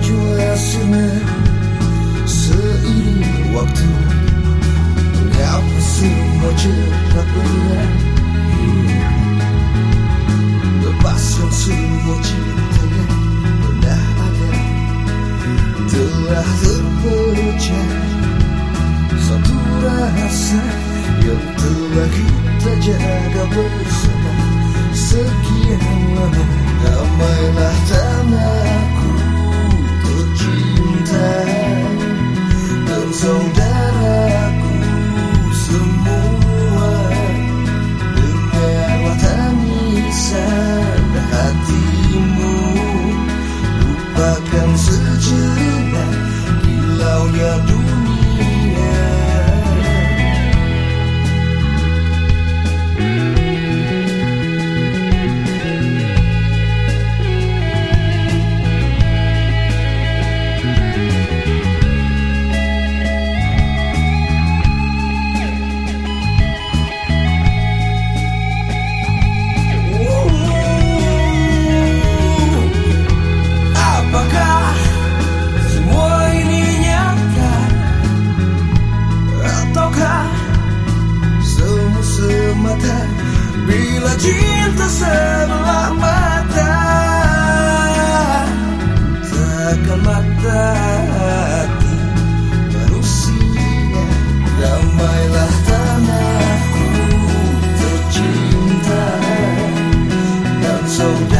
jua sinar Seiring waktu Mengapa semua cepat berlalu Lepaskan semua cinta yang pernah ada Telah terpecah Satu rasa yang telah kita jaga damailah tanah mata Bila cinta sebelah mata Takkan mata hati manusia Damailah tanahku tercinta Dan saudara.